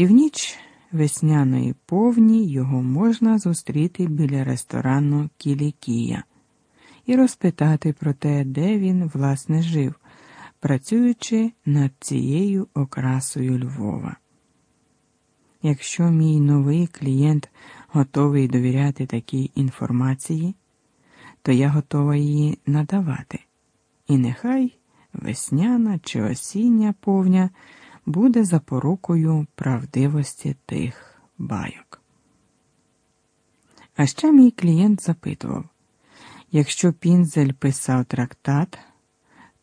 І в ніч весняної повні його можна зустріти біля ресторану Кілікія і розпитати про те, де він, власне, жив, працюючи над цією окрасою Львова. Якщо мій новий клієнт готовий довіряти такій інформації, то я готова її надавати. І нехай весняна чи осіння повня буде запорукою правдивості тих байок. А ще мій клієнт запитував якщо Пінзель писав трактат,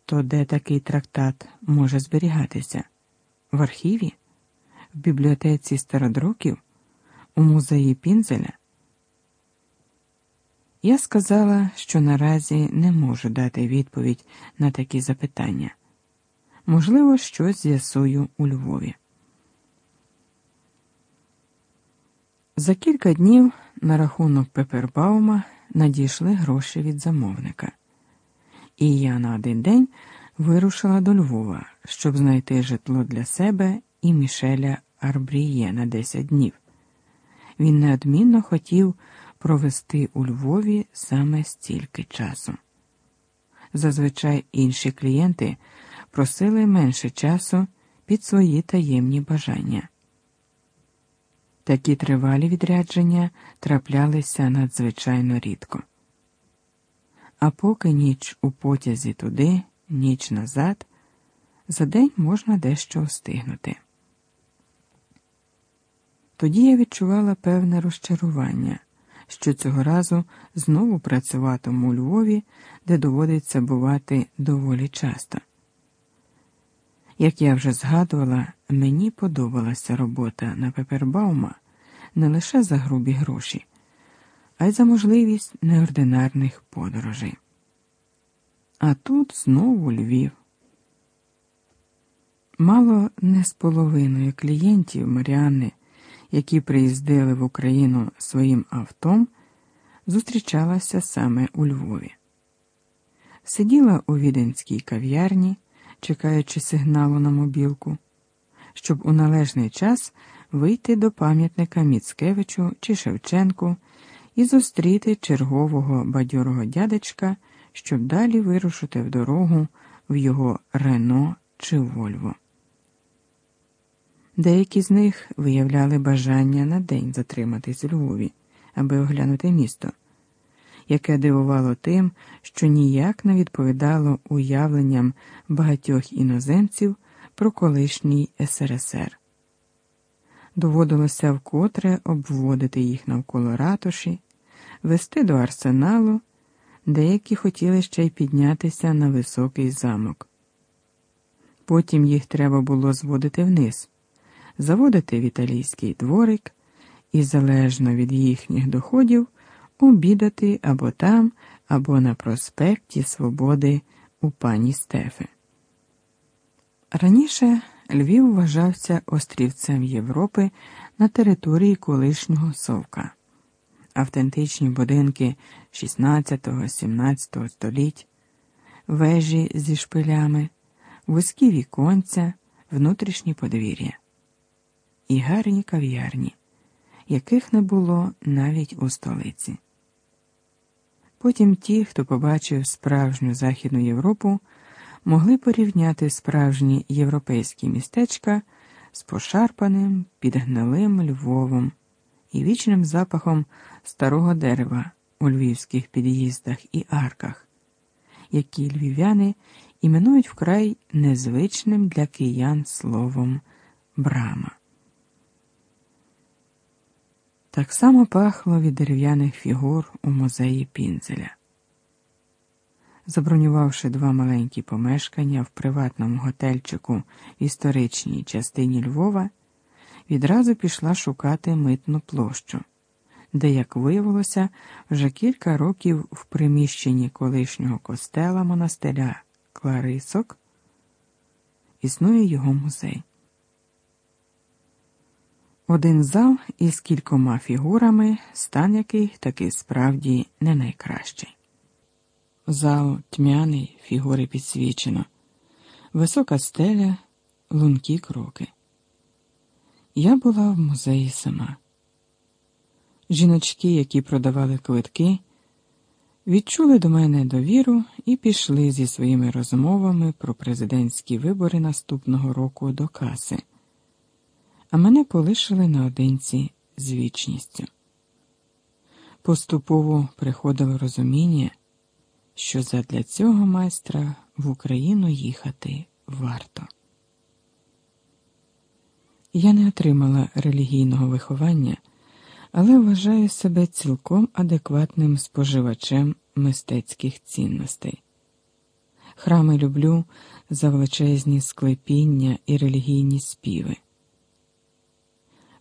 то де такий трактат може зберігатися? В архіві, в бібліотеці стародруків, у музеї Пінзеля? Я сказала, що наразі не можу дати відповідь на такі запитання. Можливо, щось з'ясую у Львові. За кілька днів на рахунок Пепербаума надійшли гроші від замовника, і я на один день вирушила до Львова, щоб знайти житло для себе і Мішеля Арбріє на 10 днів. Він неодмінно хотів провести у Львові саме стільки часу. Зазвичай інші клієнти просили менше часу під свої таємні бажання. Такі тривалі відрядження траплялися надзвичайно рідко. А поки ніч у потязі туди, ніч назад, за день можна дещо встигнути. Тоді я відчувала певне розчарування, що цього разу знову працюватиму у Львові, де доводиться бувати доволі часто. Як я вже згадувала, мені подобалася робота на Пепербаума не лише за грубі гроші, а й за можливість неординарних подорожей. А тут знову Львів. Мало не з половиною клієнтів Маріанни, які приїздили в Україну своїм автом, зустрічалася саме у Львові. Сиділа у віденській кав'ярні чекаючи сигналу на мобілку, щоб у належний час вийти до пам'ятника Міцкевичу чи Шевченку і зустріти чергового бадьорого дядечка, щоб далі вирушити в дорогу в його Рено чи Вольво. Деякі з них виявляли бажання на день затриматись у Львові, аби оглянути місто яке дивувало тим, що ніяк не відповідало уявленням багатьох іноземців про колишній СРСР. Доводилося вкотре обводити їх навколо ратуші, вести до арсеналу, деякі хотіли ще й піднятися на високий замок. Потім їх треба було зводити вниз, заводити в італійський дворик і, залежно від їхніх доходів, обідати або там, або на проспекті Свободи у пані Стефи. Раніше Львів вважався острівцем Європи на території колишнього Совка. Автентичні будинки 16-17 століть, вежі зі шпилями, вузькі віконця, внутрішні подвір'я і гарні кав'ярні, яких не було навіть у столиці. Потім ті, хто побачив справжню Західну Європу, могли порівняти справжні європейські містечка з пошарпаним, підгнилим Львовом і вічним запахом старого дерева у львівських під'їздах і арках, які львів'яни іменують вкрай незвичним для киян словом брама. Так само пахло від дерев'яних фігур у музеї Пінзеля. Забронювавши два маленькі помешкання в приватному готельчику в історичній частині Львова, відразу пішла шукати митну площу, де, як виявилося, вже кілька років в приміщенні колишнього костела монастиря Кларисок існує його музей. Один зал із кількома фігурами, стан яких таки справді не найкращий. Зал тьмяний, фігури підсвічено, висока стеля, лункі кроки. я була в музеї сама. Жіночки, які продавали квитки, відчули до мене довіру і пішли зі своїми розмовами про президентські вибори наступного року до каси, а мене полишили наодинці з вічністю. Поступово приходило розуміння, що задля цього майстра в Україну їхати варто. Я не отримала релігійного виховання, але вважаю себе цілком адекватним споживачем мистецьких цінностей. Храми люблю за величезні склепіння і релігійні співи.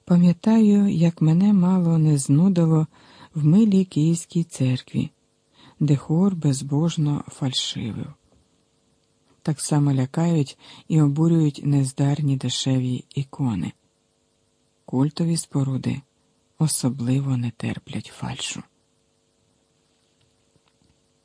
Пам'ятаю, як мене мало не знудило в милій Київській церкві, де хор безбожно фальшивив. Так само лякають і обурюють нездарні дешеві ікони. Культові споруди особливо не терплять фальшу.